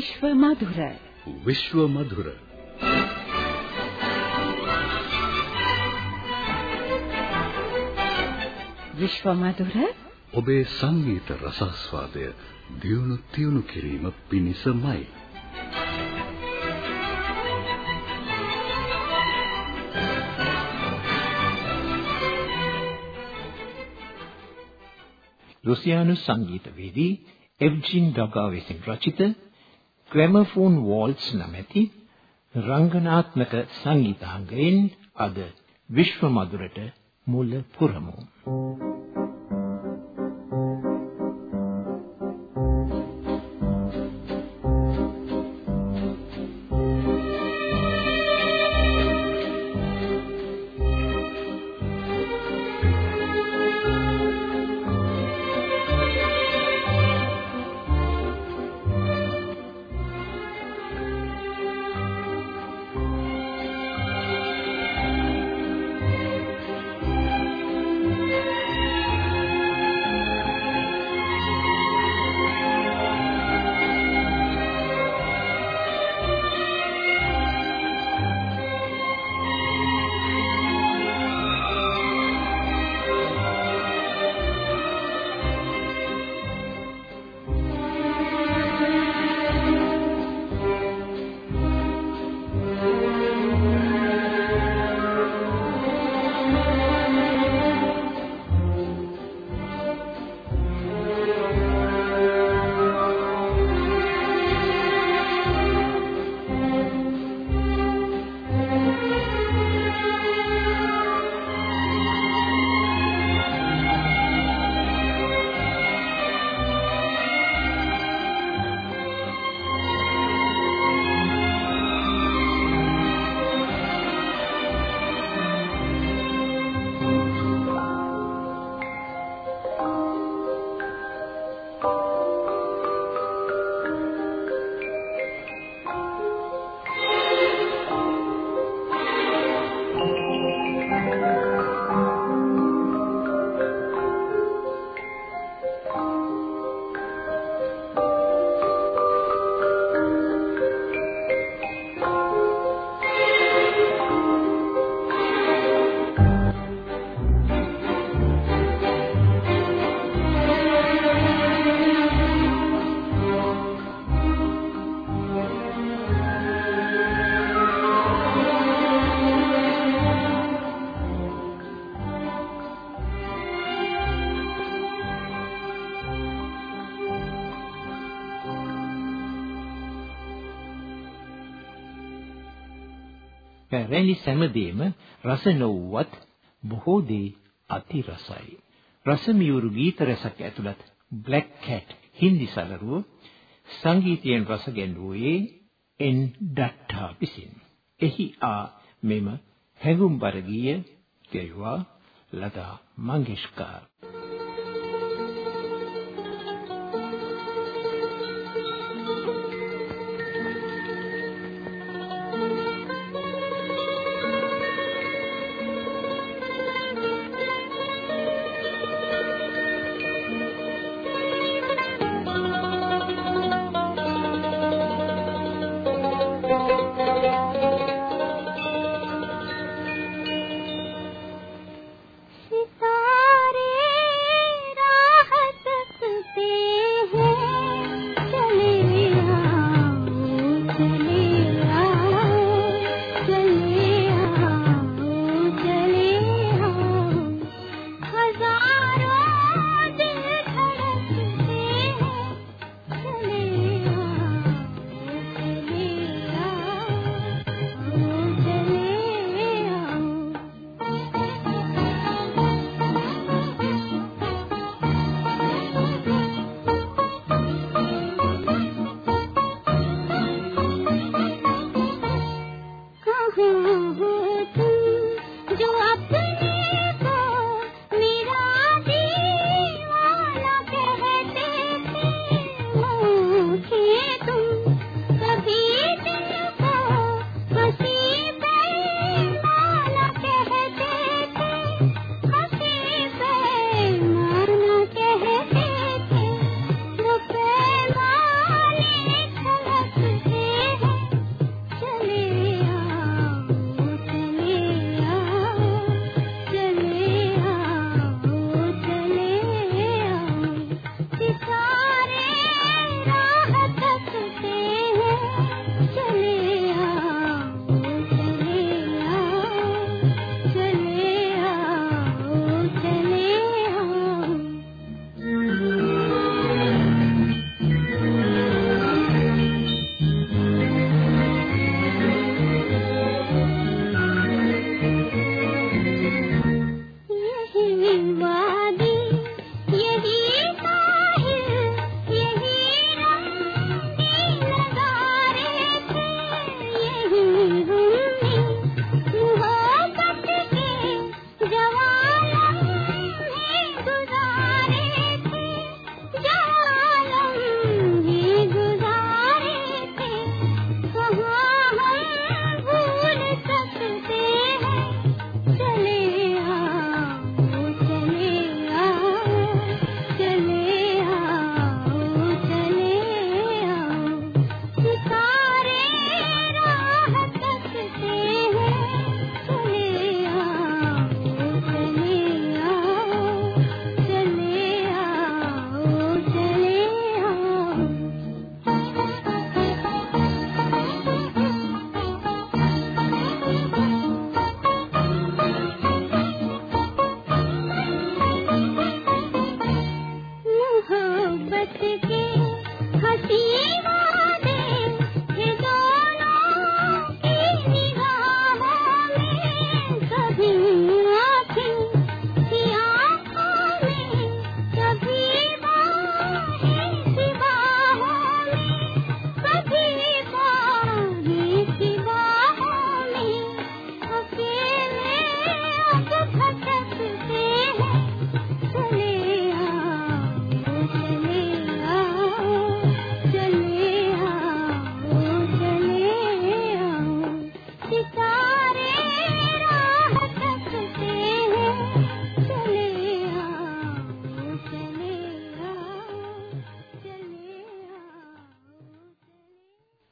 විශ්ව මధుර විශ්ව මధుර විශ්ව මధుර ඔබේ සංගීත රසස්වාදය දියුණු තියුණු කිරීම පිණිසමයි රුසියානු සංගීතවේදී එව්ජින් ඩගා විසින් රචිත ග්‍රැමෆෝන් වෝල්ට්ස් නැමැති රංගනාත්මක සංගීතාංගයෙන් අද විශ්ව මధుරට මුල පුරමු. පැරණි සෑමදේම රස නොවුවත් බොහෝ දේ අති රසයි. රසමියුරු ගීත රසක් ඇතුළත් Black Cat හින්දි සලරුව සංගීතයෙන් රස ගැන්වුවේ එන් ඩට්ටා විසින්. එහි ආ මෙම හැඟුම්බර ගීය ගැයුවා ලතා මංගেশකර්.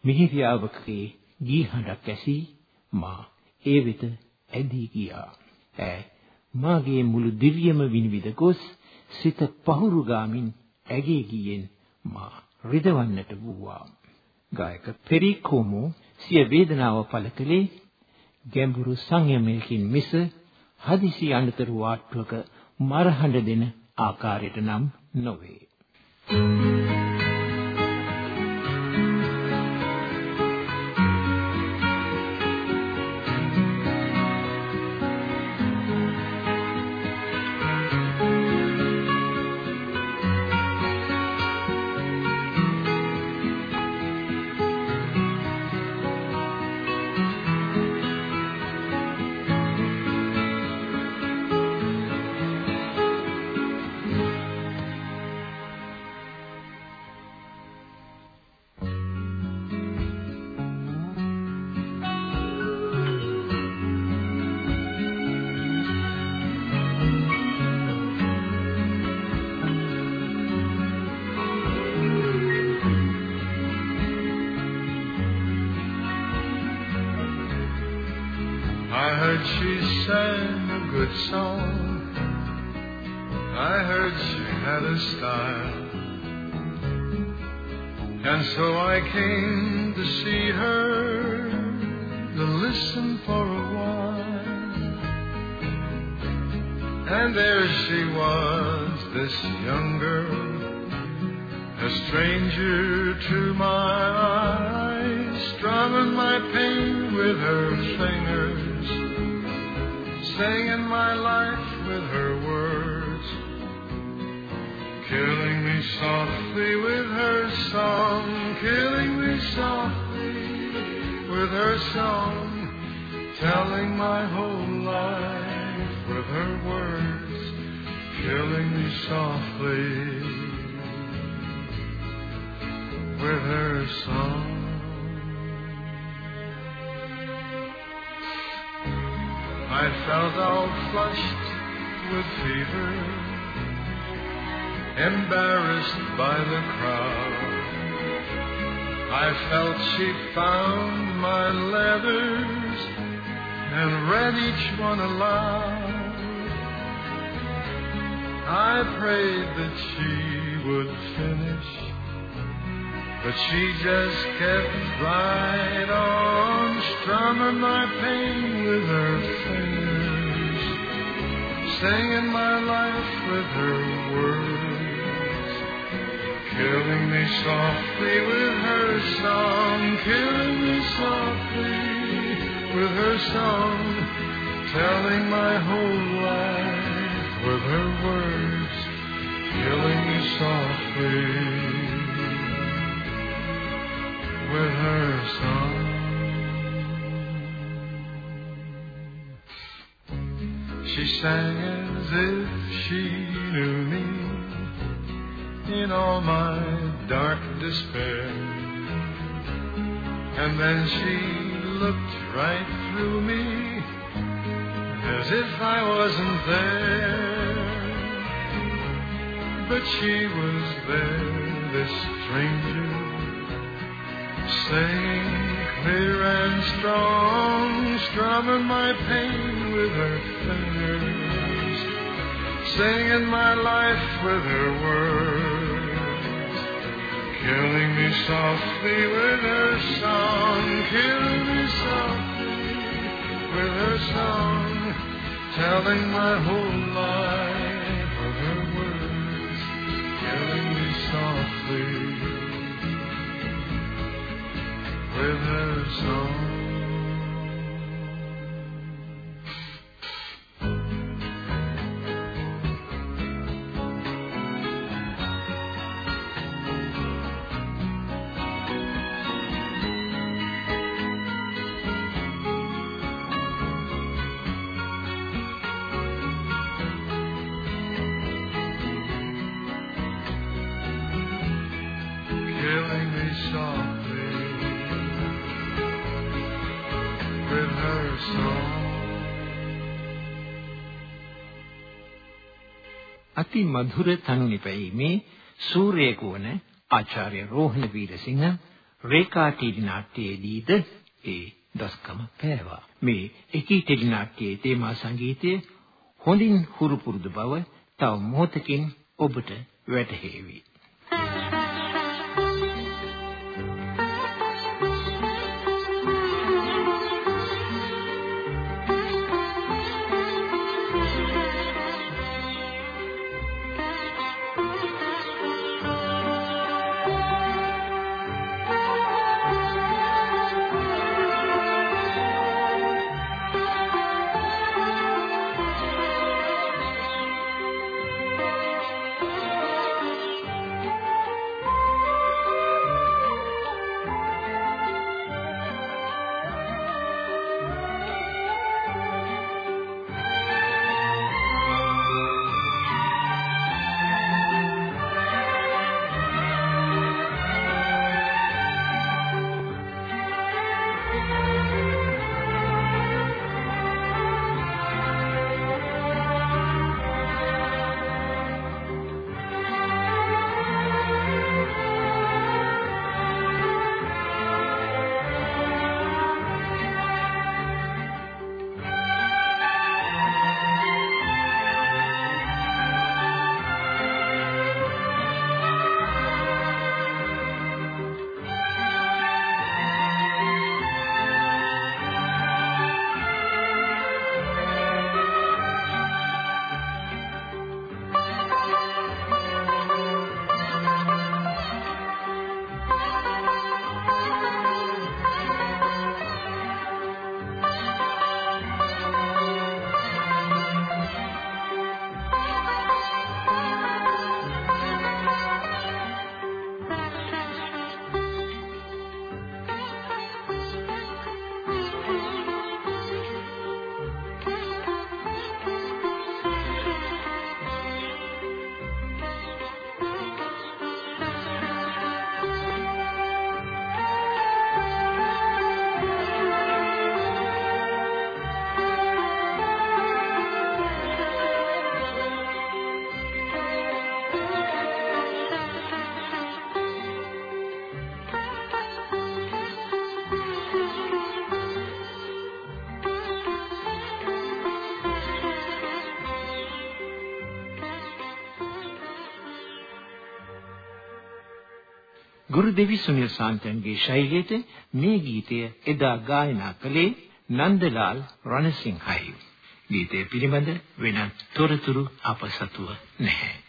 මිහිරියාවකගේ ගී හඬක් ඇසී මා ඒ වෙත ඇදී ගියා. ඈ මාගේ මුළු දිව්‍යම විනිවිද ගොස් සිත පහුරු ගාමින් ඇගේ ගියෙන් මා රිදවන්නට වූවා. ගායක පෙරිකෝමෝ සිය වේදනාව පළ කළේ ගැඹුරු සංයමයකින් මිස හදිසි අනතුරු වාට්ටුවක මරහඬ දෙන ආකාරයට නම් නොවේ. Heard she sang a good song. I heard she had a style. And so I came to see her, to listen for a while. And there she was, this young girl, a stranger to my eyes, strumming my pain with her fingers singing my life with her words, killing me softly with her song, killing me softly with her song, telling my whole life with her words, killing me softly with her song. I felt all flushed with fever, embarrassed by the crowd. I felt she found my letters and read each one aloud. I prayed that she would finish but she just kept right on strumming my pain with her fingers, singing my life with her words, killing me softly with her song, killing me softly with her song, telling my whole life with her words, killing me softly with her song. She sang as if she knew me in all my dark despair. And then she looked right through me as if I wasn't there. But she was there, this stranger singing clear and strong, strumming my pain with her fingers, singing my life with her words, killing me softly with her song, killing me softly with her song, telling my whole life with her words, killing me softly with her so අති මధుර තනු නිපැීමේ සූර්යක වන ආචාර්ය රෝහණ වීරසිංහ රේඛා TV නාට්‍යයේදීද ඒ දස්කම පෑවා. මේ එකී ටෙලි නාට්‍යයේ තේමා සංගීතය හොඳින් හුරු පුරුදු බව තව මොහොතකින් ඔබට වැටහෙවි. ගුරුදෙවි සුනිල් සාන්තන්ගේ ශෛලියට මේ ගීතය එදා ගායනා කළේ නන්දලාල් රණසිංහයි. ගීතය පිළිබඳ වෙනත් තොරතුරු අප සතුව නැහැ.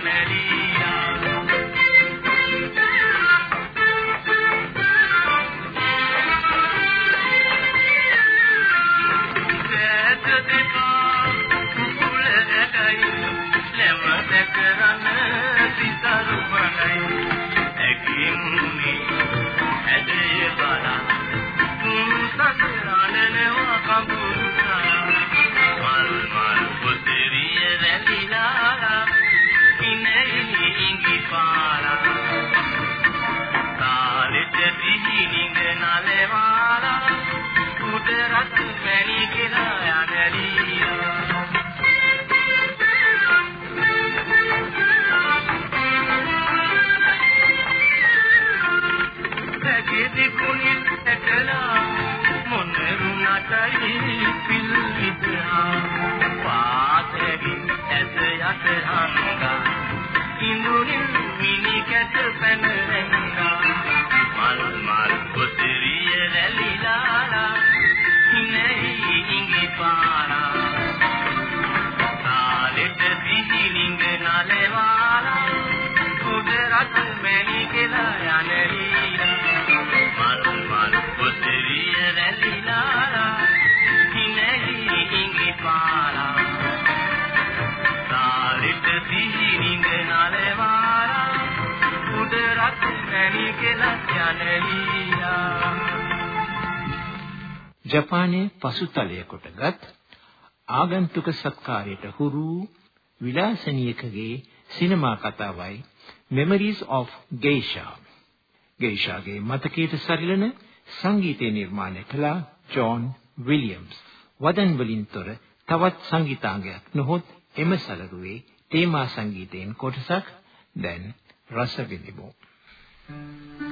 Amelie. ජපානයේ පසුතලය කොටගත් ආගන්තුක සත්කාරයට හුරු විලාසනීයකගේ සිනමා කතාවයි Memories of Geisha. ගේෂාගේ මතකයට සරිලන සංගීතය නිර්මාණය කළ ජෝන් විලියම්ස්. වදන් වලින් තොර තවත් සංගීතාංගයක් නොහොත් එම සලරුවේ තේමා සංගීතයෙන් කොටසක් දැන් රස විඳිමු. Thank you.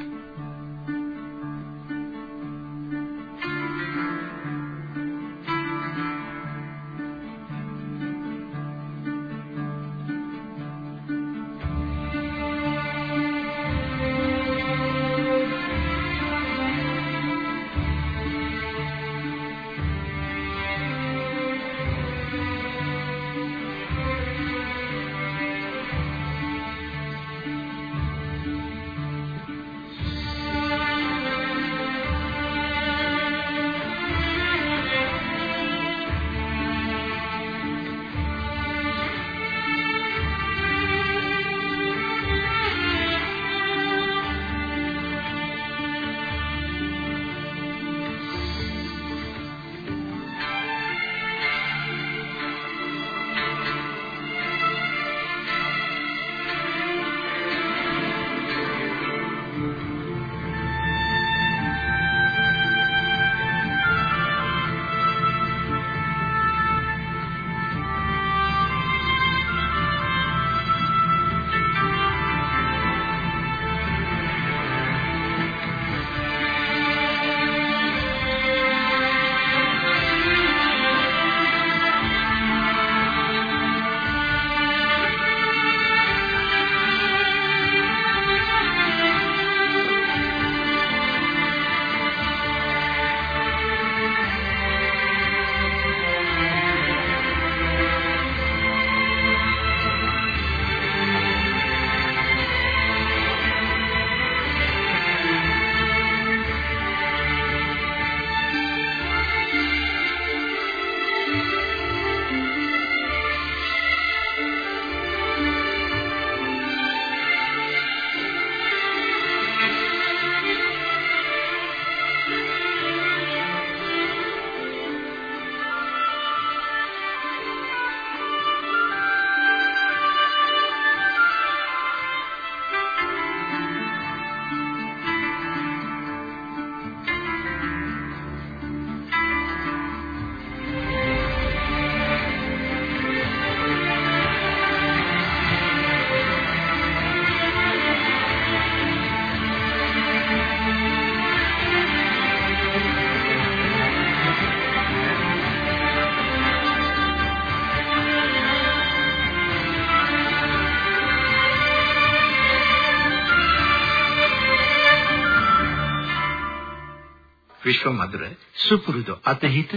විශ්ව මధుර සුපුරුදු අතහිත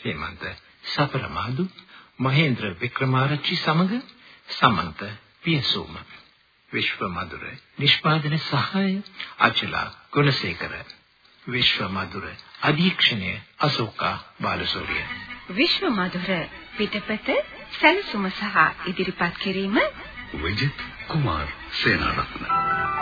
හේමන්ත සතරමාදු මහේන්ද්‍ර වික්‍රමාරච්චි සමග සමන්ත පියසෝම. විශ්ව මధుර නිෂ්පාදන සහාය අචලා ගුණසේකර. විශ්ව මధుර අධීක්ෂණය අශෝකා බාලසූරිය. විශ්ව මధుර පිටපත සැලසුම සහ ඉදිරිපත් කිරීම විජිත් කුමාර් සේනාරත්න.